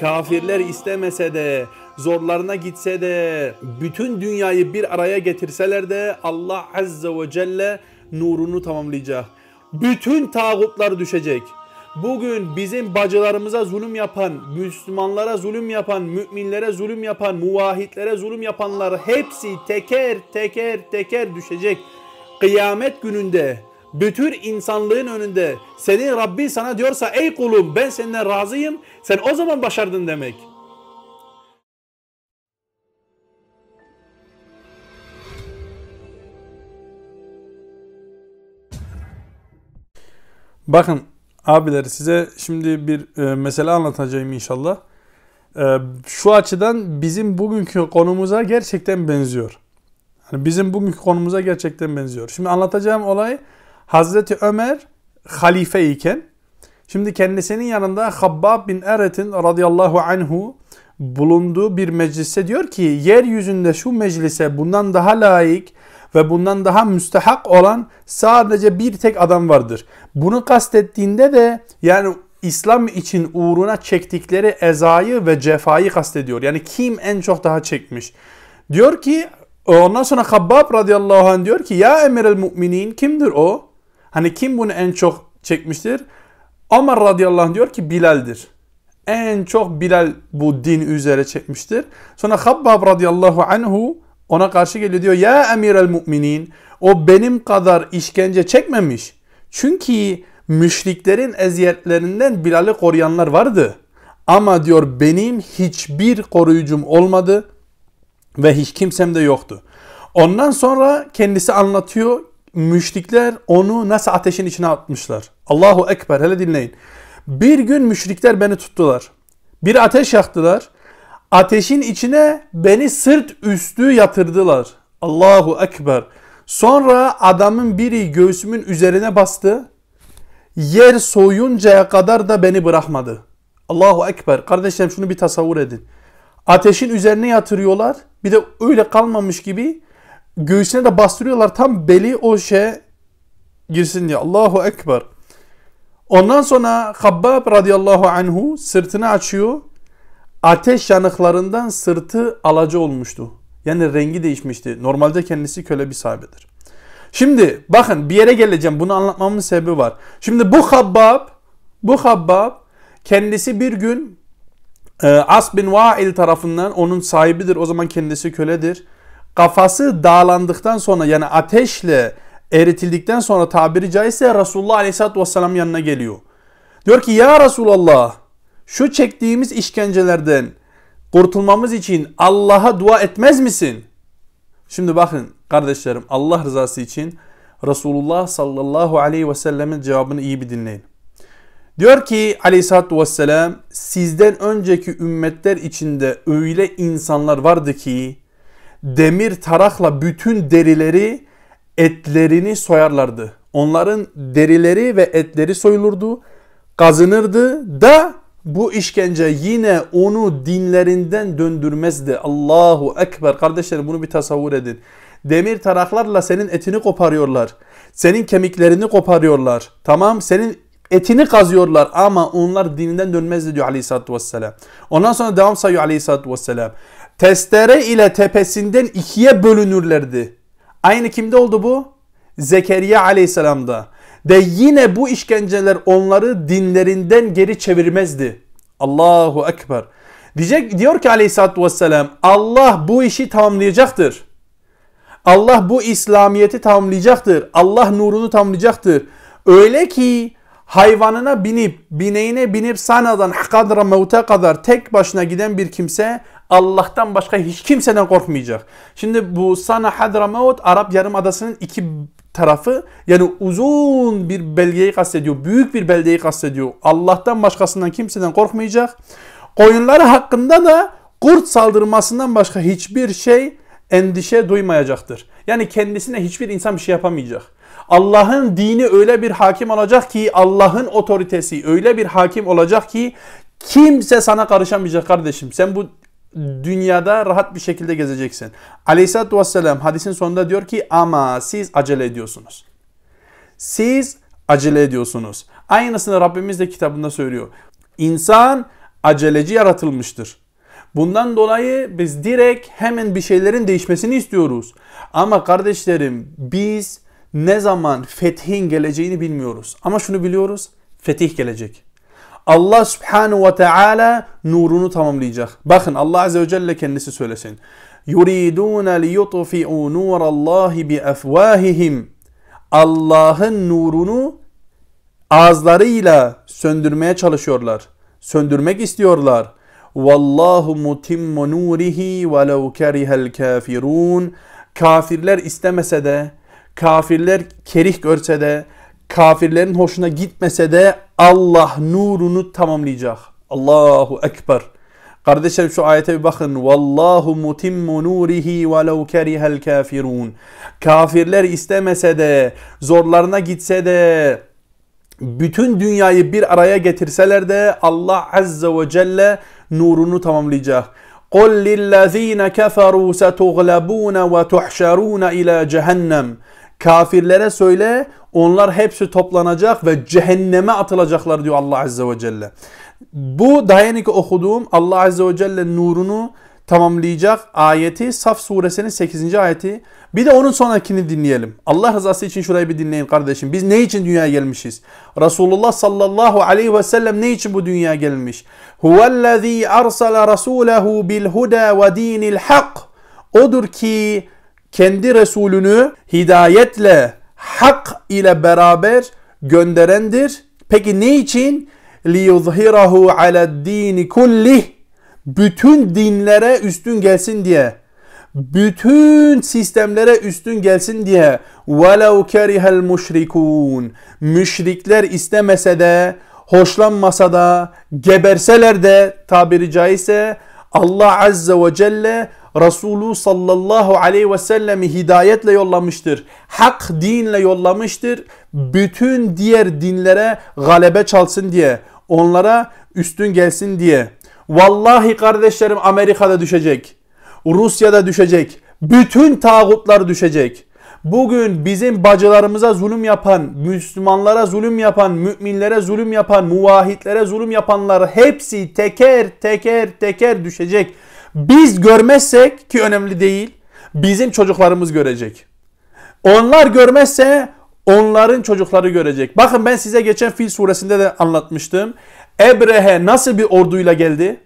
kafirler istemese de, zorlarına gitse de, bütün dünyayı bir araya getirseler de Allah Azze ve Celle nurunu tamamlayacak. Bütün tağutlar düşecek. Bugün bizim bacılarımıza zulüm yapan, Müslümanlara zulüm yapan, müminlere zulüm yapan, muvahitlere zulüm yapanlar hepsi teker teker teker düşecek. Kıyamet gününde bütün insanlığın önünde senin Rabbin sana diyorsa ey kulum ben senden razıyım sen o zaman başardın demek. Bakın abiler size şimdi bir e, mesele anlatacağım inşallah. E, şu açıdan bizim bugünkü konumuza gerçekten benziyor. Yani bizim bugünkü konumuza gerçekten benziyor. Şimdi anlatacağım olay Hazreti Ömer halife iken şimdi kendisinin yanında Habbab bin Eret'in radıyallahu anhu bulunduğu bir meclise diyor ki yeryüzünde şu meclise bundan daha layık ve bundan daha müstehak olan sadece bir tek adam vardır. Bunu kastettiğinde de yani İslam için uğruna çektikleri ezayı ve cefayı kastediyor. Yani kim en çok daha çekmiş? Diyor ki ondan sonra Habbab radıyallahu anh diyor ki ya emir el müminin kimdir o? Hani kim bunu en çok çekmiştir? Ömer radıyallahu anh diyor ki Bilal'dir. En çok Bilal bu din üzere çekmiştir. Sonra Habbab radıyallahu anhu ona karşı geliyor diyor ya emir el müminin o benim kadar işkence çekmemiş. Çünkü müşriklerin eziyetlerinden Bilal'i koruyanlar vardı. Ama diyor benim hiçbir koruyucum olmadı ve hiç kimsem de yoktu. Ondan sonra kendisi anlatıyor müşrikler onu nasıl ateşin içine atmışlar. Allahu Ekber hele dinleyin. Bir gün müşrikler beni tuttular. Bir ateş yaktılar. Ateşin içine beni sırt üstü yatırdılar. Allahu Ekber. Sonra adamın biri göğsümün üzerine bastı. Yer soyuncaya kadar da beni bırakmadı. Allahu Ekber. Kardeşlerim şunu bir tasavvur edin. Ateşin üzerine yatırıyorlar. Bir de öyle kalmamış gibi göğsüne de bastırıyorlar. Tam beli o şey girsin diye. Allahu Ekber. Ondan sonra Habbab radıyallahu anhu sırtını açıyor. Ateş yanıklarından sırtı alacı olmuştu. Yani rengi değişmişti. Normalde kendisi köle bir sahibidir. Şimdi bakın bir yere geleceğim. Bunu anlatmamın sebebi var. Şimdi bu Habbab, bu Habbab kendisi bir gün e, As bin Vail tarafından onun sahibidir. O zaman kendisi köledir. Kafası dağlandıktan sonra yani ateşle eritildikten sonra tabiri caizse Resulullah Aleyhisselatü Vesselam yanına geliyor. Diyor ki ya Resulallah şu çektiğimiz işkencelerden kurtulmamız için Allah'a dua etmez misin? Şimdi bakın kardeşlerim Allah rızası için Resulullah sallallahu aleyhi ve sellemin cevabını iyi bir dinleyin. Diyor ki aleyhissalatü vesselam sizden önceki ümmetler içinde öyle insanlar vardı ki demir tarakla bütün derileri etlerini soyarlardı. Onların derileri ve etleri soyulurdu, kazınırdı da bu işkence yine onu dinlerinden döndürmezdi. Allahu Ekber. Kardeşlerim bunu bir tasavvur edin. Demir taraklarla senin etini koparıyorlar. Senin kemiklerini koparıyorlar. Tamam senin etini kazıyorlar ama onlar dininden dönmezdi diyor aleyhissalatü vesselam. Ondan sonra devam sayıyor aleyhissalatü vesselam. Testere ile tepesinden ikiye bölünürlerdi. Aynı kimde oldu bu? Zekeriya aleyhisselamda. De yine bu işkenceler onları dinlerinden geri çevirmezdi. Allahu Ekber. Diyecek, diyor ki aleyhissalatü vesselam Allah bu işi tamamlayacaktır. Allah bu İslamiyet'i tamamlayacaktır. Allah nurunu tamamlayacaktır. Öyle ki hayvanına binip, bineğine binip sanadan kadra mevte kadar tek başına giden bir kimse Allah'tan başka hiç kimseden korkmayacak. Şimdi bu Sana Hadramavut Arap Yarımadası'nın iki tarafı yani uzun bir belgeyi kastediyor. Büyük bir belgeyi kastediyor. Allah'tan başkasından kimseden korkmayacak. Koyunları hakkında da kurt saldırmasından başka hiçbir şey endişe duymayacaktır. Yani kendisine hiçbir insan bir şey yapamayacak. Allah'ın dini öyle bir hakim olacak ki Allah'ın otoritesi öyle bir hakim olacak ki kimse sana karışamayacak kardeşim. Sen bu dünyada rahat bir şekilde gezeceksin. Aleyhisselatü Vesselam hadisin sonunda diyor ki ama siz acele ediyorsunuz. Siz acele ediyorsunuz. Aynısını Rabbimiz de kitabında söylüyor. İnsan aceleci yaratılmıştır. Bundan dolayı biz direkt hemen bir şeylerin değişmesini istiyoruz. Ama kardeşlerim biz ne zaman fethin geleceğini bilmiyoruz. Ama şunu biliyoruz. Fetih gelecek. Allah subhanahu ve teala nurunu tamamlayacak. Bakın Allah azze ve celle kendisi söylesin. Yuridun liyutfi'u nurallahi bi afwahihim. Allah'ın nurunu ağızlarıyla söndürmeye çalışıyorlar. Söndürmek istiyorlar. Vallahu mutimmu nurihi velau kerihel kafirun. Kafirler istemese de, kafirler kerih görse de, kafirlerin hoşuna gitmese de Allah nurunu tamamlayacak. Allahu Ekber. Kardeşlerim şu ayete bir bakın. Vallahu mutimmu nurihi velau kerihel kafirun. Kafirler istemese de, zorlarına gitse de, bütün dünyayı bir araya getirseler de Allah Azze ve Celle nurunu tamamlayacak. قُلْ لِلَّذ۪ينَ كَفَرُوا سَتُغْلَبُونَ وَتُحْشَرُونَ اِلَى cehennem. Kafirlere söyle onlar hepsi toplanacak ve cehenneme atılacaklar diyor Allah Azze ve Celle. Bu dayanık okuduğum Allah Azze ve Celle nurunu tamamlayacak ayeti Saf suresinin 8. ayeti. Bir de onun sonrakini dinleyelim. Allah rızası için şurayı bir dinleyin kardeşim. Biz ne için dünyaya gelmişiz? Resulullah sallallahu aleyhi ve sellem ne için bu dünyaya gelmiş? Huvellezî arsala rasulehu bil huda ve dinil hak. Odur ki kendi Resulünü hidayetle, hak ile beraber gönderendir. Peki ne için? لِيُظْهِرَهُ عَلَى الدِّينِ كُلِّهِ Bütün dinlere üstün gelsin diye. Bütün sistemlere üstün gelsin diye. وَلَوْ كَرِهَ الْمُشْرِكُونَ Müşrikler istemese de, hoşlanmasa da, geberseler de tabiri caizse Allah Azze ve Celle Resulü sallallahu aleyhi ve sellemi hidayetle yollamıştır. Hak dinle yollamıştır. Bütün diğer dinlere galebe çalsın diye. Onlara üstün gelsin diye. Vallahi kardeşlerim Amerika'da düşecek. Rusya'da düşecek. Bütün tağutlar düşecek. Bugün bizim bacılarımıza zulüm yapan, Müslümanlara zulüm yapan, müminlere zulüm yapan, muvahitlere zulüm yapanlar hepsi teker teker teker düşecek. Biz görmezsek ki önemli değil, bizim çocuklarımız görecek. Onlar görmezse onların çocukları görecek. Bakın ben size geçen Fil suresinde de anlatmıştım. Ebrehe nasıl bir orduyla geldi?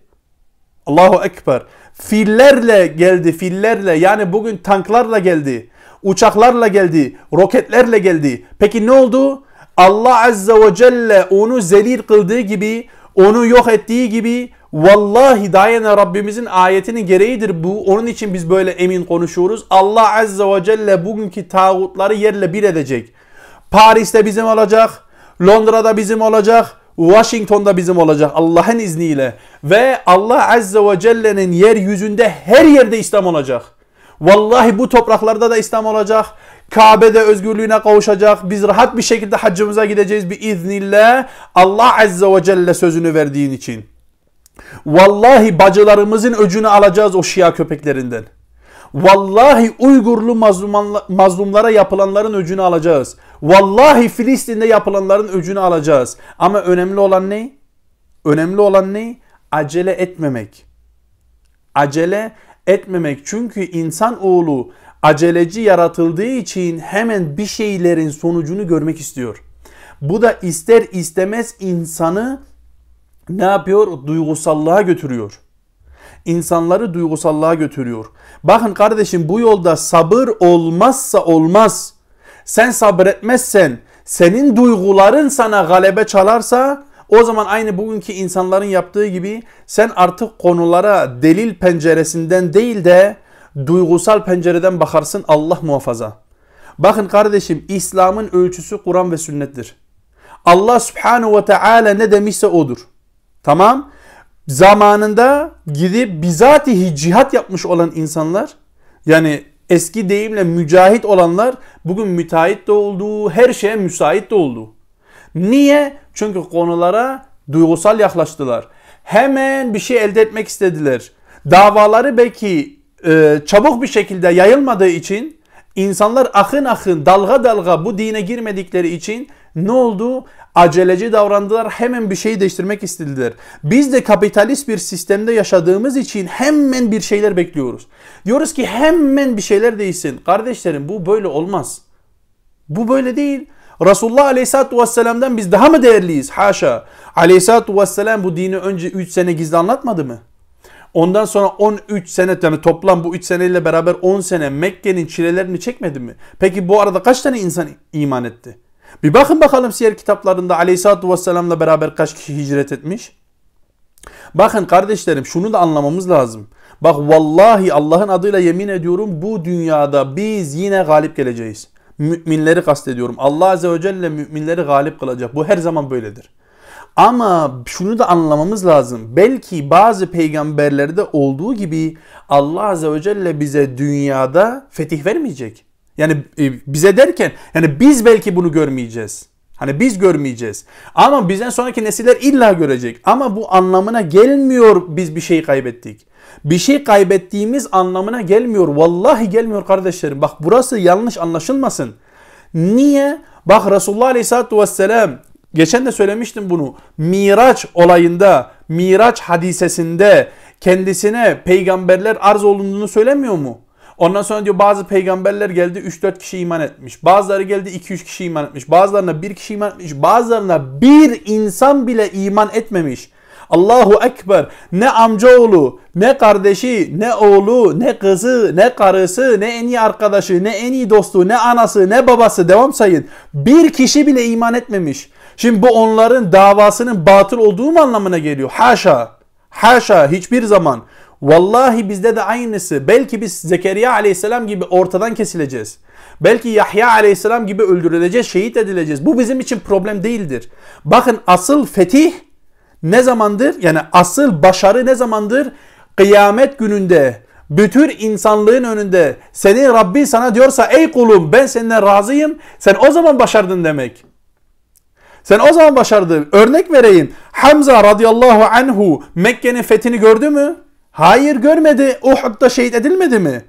Allahu Ekber. Fillerle geldi, fillerle. Yani bugün tanklarla geldi. Uçaklarla geldi, roketlerle geldi. Peki ne oldu? Allah Azze ve Celle onu zelil kıldığı gibi, onu yok ettiği gibi Vallahi dayene Rabbimizin ayetinin gereğidir bu. Onun için biz böyle emin konuşuyoruz. Allah Azze ve Celle bugünkü tağutları yerle bir edecek. Paris'te bizim olacak. Londra'da bizim olacak. Washington'da bizim olacak Allah'ın izniyle. Ve Allah Azze ve Celle'nin yeryüzünde her yerde İslam olacak. Vallahi bu topraklarda da İslam olacak. Kabe'de özgürlüğüne kavuşacak. Biz rahat bir şekilde haccımıza gideceğiz bir iznillah. Allah Azze ve Celle sözünü verdiğin için. Vallahi bacılarımızın öcünü alacağız o Şia köpeklerinden. Vallahi Uygurlu mazlumlara yapılanların öcünü alacağız. Vallahi Filistin'de yapılanların öcünü alacağız. Ama önemli olan ne? Önemli olan ne? Acele etmemek. Acele etmemek. Çünkü insan oğlu aceleci yaratıldığı için hemen bir şeylerin sonucunu görmek istiyor. Bu da ister istemez insanı ne yapıyor? Duygusallığa götürüyor. İnsanları duygusallığa götürüyor. Bakın kardeşim bu yolda sabır olmazsa olmaz. Sen sabretmezsen, senin duyguların sana galebe çalarsa o zaman aynı bugünkü insanların yaptığı gibi sen artık konulara delil penceresinden değil de duygusal pencereden bakarsın Allah muhafaza. Bakın kardeşim İslam'ın ölçüsü Kur'an ve sünnettir. Allah subhanahu ve teala ne demişse odur. Tamam. Zamanında gidip bizatihi cihat yapmış olan insanlar yani eski deyimle mücahit olanlar bugün müteahhit de oldu, her şeye müsait de oldu. Niye? Çünkü konulara duygusal yaklaştılar. Hemen bir şey elde etmek istediler. Davaları belki e, çabuk bir şekilde yayılmadığı için insanlar akın akın dalga dalga bu dine girmedikleri için Ne oldu? Aceleci davrandılar. Hemen bir şeyi değiştirmek istediler. Biz de kapitalist bir sistemde yaşadığımız için hemen bir şeyler bekliyoruz. Diyoruz ki hemen bir şeyler değişsin. Kardeşlerim bu böyle olmaz. Bu böyle değil. Resulullah Aleyhisselatü Vesselam'dan biz daha mı değerliyiz? Haşa. Aleyhisselatü Vesselam bu dini önce 3 sene gizli anlatmadı mı? Ondan sonra 13 sene yani toplam bu 3 seneyle beraber 10 sene Mekke'nin çilelerini çekmedi mi? Peki bu arada kaç tane insan iman etti? Bir bakın bakalım siyer kitaplarında Aleyhisselatü Vesselam'la beraber kaç kişi hicret etmiş? Bakın kardeşlerim şunu da anlamamız lazım. Bak vallahi Allah'ın adıyla yemin ediyorum bu dünyada biz yine galip geleceğiz. Müminleri kastediyorum. Allah Azze ve Celle müminleri galip kılacak. Bu her zaman böyledir. Ama şunu da anlamamız lazım. Belki bazı peygamberlerde olduğu gibi Allah Azze ve Celle bize dünyada fetih vermeyecek. Yani e, bize derken yani biz belki bunu görmeyeceğiz. Hani biz görmeyeceğiz. Ama bizden sonraki nesiller illa görecek. Ama bu anlamına gelmiyor biz bir şey kaybettik. Bir şey kaybettiğimiz anlamına gelmiyor. Vallahi gelmiyor kardeşlerim. Bak burası yanlış anlaşılmasın. Niye? Bak Resulullah Aleyhisselatü Vesselam geçen de söylemiştim bunu. Miraç olayında, Miraç hadisesinde kendisine peygamberler arz olunduğunu söylemiyor mu? Ondan sonra diyor bazı peygamberler geldi 3-4 kişi iman etmiş. Bazıları geldi 2-3 kişi iman etmiş. Bazılarına bir kişi iman etmiş. Bazılarına bir insan bile iman etmemiş. Allahu Ekber. Ne amcaoğlu, ne kardeşi, ne oğlu, ne kızı, ne karısı, ne en iyi arkadaşı, ne en iyi dostu, ne anası, ne babası devam sayın. Bir kişi bile iman etmemiş. Şimdi bu onların davasının batıl olduğu mu anlamına geliyor? Haşa. Haşa hiçbir zaman. Vallahi bizde de aynısı. Belki biz Zekeriya aleyhisselam gibi ortadan kesileceğiz. Belki Yahya aleyhisselam gibi öldürüleceğiz, şehit edileceğiz. Bu bizim için problem değildir. Bakın asıl fetih ne zamandır? Yani asıl başarı ne zamandır? Kıyamet gününde bütün insanlığın önünde senin Rabbin sana diyorsa ey kulum ben senden razıyım. Sen o zaman başardın demek. Sen o zaman başardın. Örnek vereyim. Hamza radıyallahu anhu Mekke'nin fethini gördü mü? Hayır görmedi. Uhud'da şehit edilmedi mi?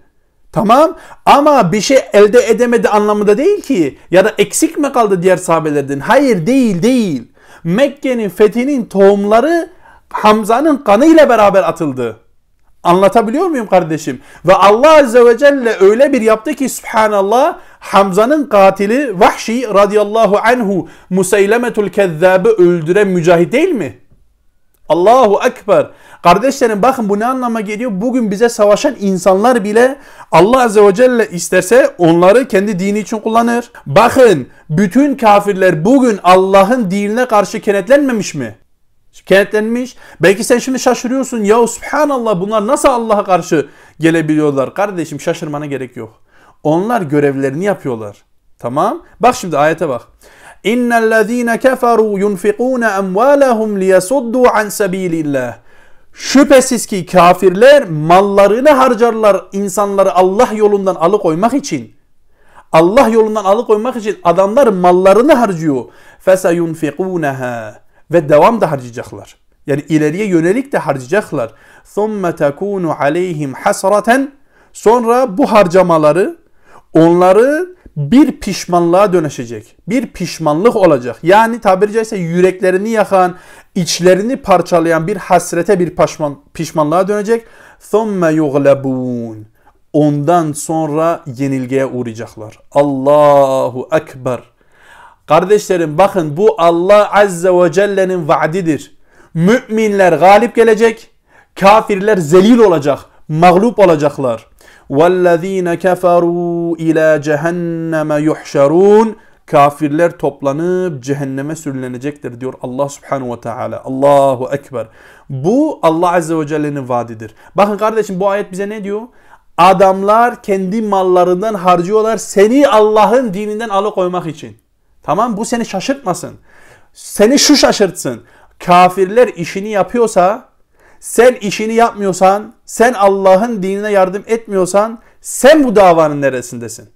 Tamam ama bir şey elde edemedi anlamında değil ki. Ya da eksik mi kaldı diğer sahabelerden? Hayır değil değil. Mekke'nin fethinin tohumları Hamza'nın kanıyla beraber atıldı. Anlatabiliyor muyum kardeşim? Ve Allah Azze ve Celle öyle bir yaptı ki Subhanallah Hamza'nın katili Vahşi radıyallahu anhu Museylemetul Kezzab'ı öldüren mücahit değil mi? Allahu Ekber. Kardeşlerim bakın bu ne anlama geliyor? Bugün bize savaşan insanlar bile Allah Azze ve Celle isterse onları kendi dini için kullanır. Bakın bütün kafirler bugün Allah'ın dinine karşı kenetlenmemiş mi? Kenetlenmiş. Belki sen şimdi şaşırıyorsun. Ya subhanallah bunlar nasıl Allah'a karşı gelebiliyorlar? Kardeşim şaşırmana gerek yok. Onlar görevlerini yapıyorlar. Tamam. Bak şimdi ayete bak. İnnellezîne keferû yunfikûne emvâlehum liyasuddû an sebîlillah. Şüphesiz ki kafirler mallarını harcarlar insanları Allah yolundan alıkoymak için. Allah yolundan alıkoymak için adamlar mallarını harcıyor. فَسَيُنْفِقُونَهَا Ve devam da harcayacaklar. Yani ileriye yönelik de harcayacaklar. ثُمَّ تَكُونُ عَلَيْهِمْ حَسْرَةً Sonra bu harcamaları onları bir pişmanlığa dönüşecek. Bir pişmanlık olacak. Yani tabiri caizse yüreklerini yakan, içlerini parçalayan bir hasrete, bir pişman, pişmanlığa dönecek. ثُمَّ يُغْلَبُونَ Ondan sonra yenilgiye uğrayacaklar. Allahu Ekber. Kardeşlerim bakın bu Allah Azze ve Celle'nin vaadidir. Müminler galip gelecek, kafirler zelil olacak, mağlup olacaklar. وَالَّذ۪ينَ كَفَرُوا اِلَى جَهَنَّمَ يُحْشَرُونَ Kafirler toplanıp cehenneme sürülenecektir diyor Allah subhanahu ve teala. Allahu ekber. Bu Allah azze ve celle'nin vaadidir. Bakın kardeşim bu ayet bize ne diyor? Adamlar kendi mallarından harcıyorlar seni Allah'ın dininden alıkoymak için. Tamam bu seni şaşırtmasın. Seni şu şaşırtsın. Kafirler işini yapıyorsa sen işini yapmıyorsan, sen Allah'ın dinine yardım etmiyorsan sen bu davanın neresindesin?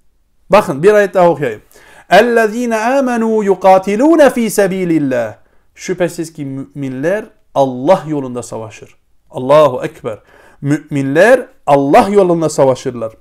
Bakın bir ayet daha okuyayım. اَلَّذ۪ينَ آمَنُوا يُقَاتِلُونَ ف۪ي سَب۪يلِ اللّٰهِ Şüphesiz ki müminler Allah yolunda savaşır. Allahu Ekber. Müminler Allah yolunda savaşırlar.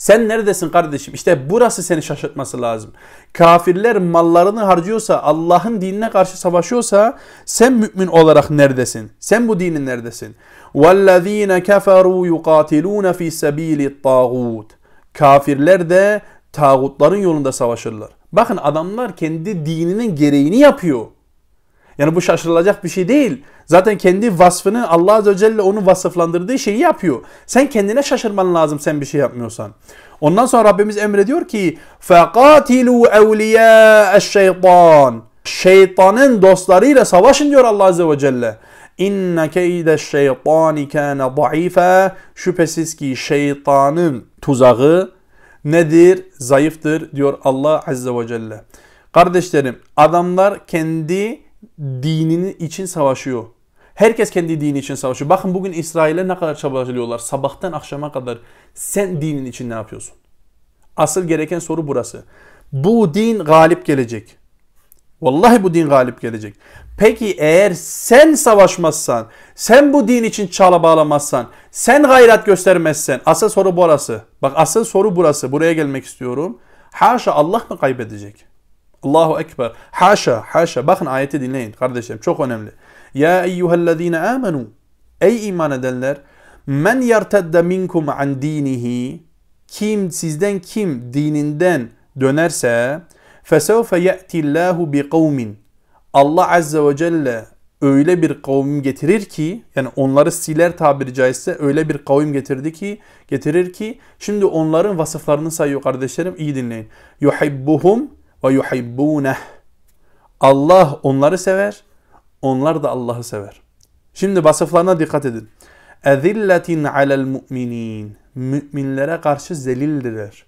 Sen neredesin kardeşim? İşte burası seni şaşırtması lazım. Kafirler mallarını harcıyorsa, Allah'ın dinine karşı savaşıyorsa sen mümin olarak neredesin? Sen bu dinin neredesin? وَالَّذ۪ينَ كَفَرُوا يُقَاتِلُونَ ف۪ي سَب۪يلِ الطَّاغُوتِ Kafirler de tağutların yolunda savaşırlar. Bakın adamlar kendi dininin gereğini yapıyor. Yani bu şaşırılacak bir şey değil. Zaten kendi vasfını Allah Azze ve Celle onu vasıflandırdığı şeyi yapıyor. Sen kendine şaşırman lazım sen bir şey yapmıyorsan. Ondan sonra Rabbimiz emrediyor ki فَقَاتِلُوا اَوْلِيَاءَ الشَّيْطَانِ Şeytanın dostlarıyla savaşın diyor Allah Azze ve Celle. İnne keyde şeytani kana zayıfa. Şüphesiz ki şeytanın tuzağı nedir? Zayıftır diyor Allah Azze ve Celle. Kardeşlerim adamlar kendi dinini için savaşıyor. Herkes kendi dini için savaşıyor. Bakın bugün İsrail'e ne kadar çabalıyorlar. Sabahtan akşama kadar sen dinin için ne yapıyorsun? Asıl gereken soru burası. Bu din galip gelecek. Vallahi bu din galip gelecek. Peki eğer sen savaşmazsan, sen bu din için çala bağlamazsan, sen gayret göstermezsen, asıl soru burası. Bak asıl soru burası. Buraya gelmek istiyorum. Haşa Allah mı kaybedecek? Allahu Ekber. Haşa, haşa. Bakın ayeti dinleyin kardeşlerim. Çok önemli. Ya eyyühellezine amenu. Ey iman edenler. Men yertedde minkum an dinihi. Kim sizden kim dininden dönerse fesevfe ye'tillahu bi kavmin. Allah Azze ve Celle öyle bir kavim getirir ki yani onları siler tabiri caizse öyle bir kavim getirdi ki getirir ki şimdi onların vasıflarını sayıyor kardeşlerim iyi dinleyin. Yuhibbuhum ve yuhibbuneh. Allah onları sever, onlar da Allah'ı sever. Şimdi vasıflarına dikkat edin. Ezilletin alel mu'minin. Müminlere karşı zelildiler.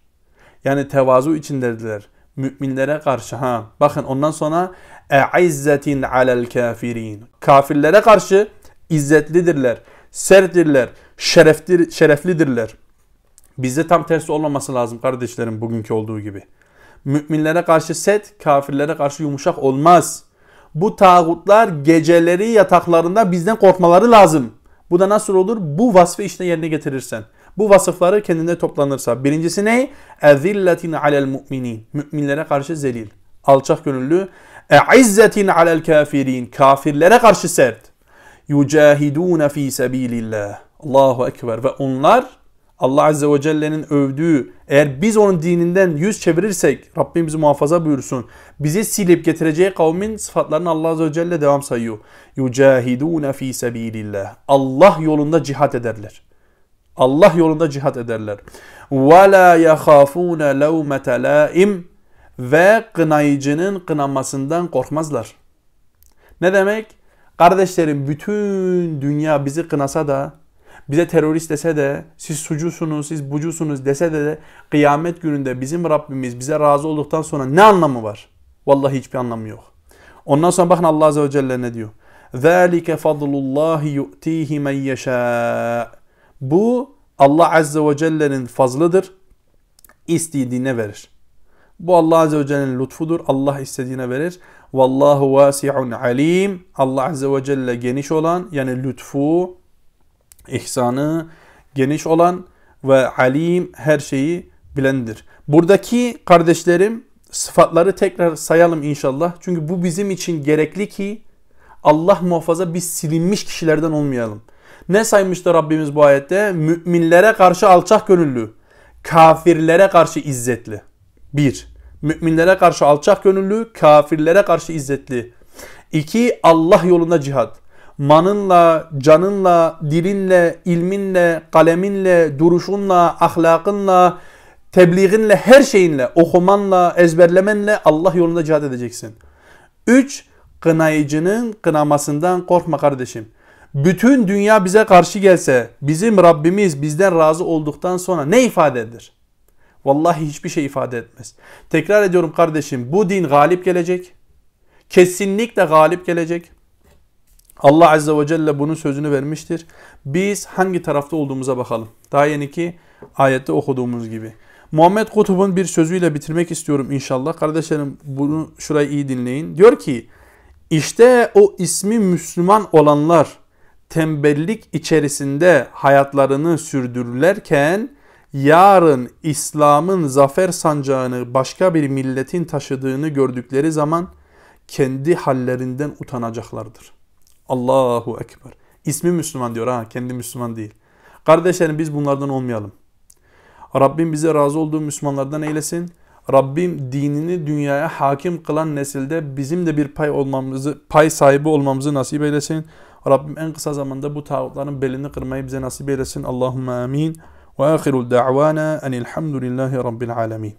Yani tevazu içindedirler. Müminlere karşı ha. Bakın ondan sonra e'izzetin alel kafirin. Kafirlere karşı izzetlidirler. Serttirler. Şerefli, şereflidirler. Bizde tam tersi olmaması lazım kardeşlerim bugünkü olduğu gibi. Müminlere karşı set, kafirlere karşı yumuşak olmaz. Bu tağutlar geceleri yataklarında bizden korkmaları lazım. Bu da nasıl olur? Bu vasfı işte yerine getirirsen. Bu vasıfları kendinde toplanırsa. Birincisi ne? Ezilletin alel mu'minin. Müminlere karşı zelil. Alçak gönüllü. E'izzetin alel kafirin. Kafirlere karşı sert. Yucahidun fi sebilillah. Allahu Ekber. Ve onlar Allah Azze ve Celle'nin övdüğü eğer biz onun dininden yüz çevirirsek Rabbim bizi muhafaza buyursun. Bizi silip getireceği kavmin sıfatlarını Allah Azze ve Celle devam sayıyor. Yucahidune fi sebilillah. Allah yolunda cihat ederler. Allah yolunda cihat ederler. La yahafune levmete laim ve kınayıcının kınamasından korkmazlar. Ne demek? Kardeşlerim bütün dünya bizi kınasa da bize terörist dese de siz sucusunuz, siz bucusunuz dese de, de kıyamet gününde bizim Rabbimiz bize razı olduktan sonra ne anlamı var? Vallahi hiçbir anlamı yok. Ondan sonra bakın Allah Azze ve Celle ne diyor? ذَٰلِكَ فَضْلُ اللّٰهِ يُؤْتِيهِ مَنْ يَشَاءُ Bu Allah Azze ve Celle'nin fazlıdır. İstediğine verir. Bu Allah Azze ve Celle'nin lütfudur. Allah istediğine verir. Vallahu vasi'un alim. Allah Azze ve Celle geniş olan yani lütfu, ihsanı geniş olan ve alim her şeyi bilendir. Buradaki kardeşlerim sıfatları tekrar sayalım inşallah. Çünkü bu bizim için gerekli ki Allah muhafaza biz silinmiş kişilerden olmayalım. Ne saymıştı Rabbimiz bu ayette? Müminlere karşı alçak gönüllü, kafirlere karşı izzetli. Bir, müminlere karşı alçak gönüllü, kafirlere karşı izzetli. İki, Allah yolunda cihat manınla, canınla, dilinle, ilminle, kaleminle, duruşunla, ahlakınla, tebliğinle, her şeyinle, okumanla, ezberlemenle Allah yolunda cihad edeceksin. Üç, kınayıcının kınamasından korkma kardeşim. Bütün dünya bize karşı gelse, bizim Rabbimiz bizden razı olduktan sonra ne ifade eder? Vallahi hiçbir şey ifade etmez. Tekrar ediyorum kardeşim, bu din galip gelecek. Kesinlikle galip gelecek. Allah Azze ve Celle bunun sözünü vermiştir. Biz hangi tarafta olduğumuza bakalım. Daha yeni ki ayette okuduğumuz gibi. Muhammed Kutub'un bir sözüyle bitirmek istiyorum inşallah. Kardeşlerim bunu şurayı iyi dinleyin. Diyor ki işte o ismi Müslüman olanlar tembellik içerisinde hayatlarını sürdürürlerken yarın İslam'ın zafer sancağını başka bir milletin taşıdığını gördükleri zaman kendi hallerinden utanacaklardır. Allahu Ekber. İsmi Müslüman diyor ha kendi Müslüman değil. Kardeşlerim biz bunlardan olmayalım. Rabbim bize razı olduğu Müslümanlardan eylesin. Rabbim dinini dünyaya hakim kılan nesilde bizim de bir pay olmamızı, pay sahibi olmamızı nasip eylesin. Rabbim en kısa zamanda bu tağutların belini kırmayı bize nasip eylesin. Allahümme amin. Ve ahirul da'vana enilhamdülillahi rabbil alemin.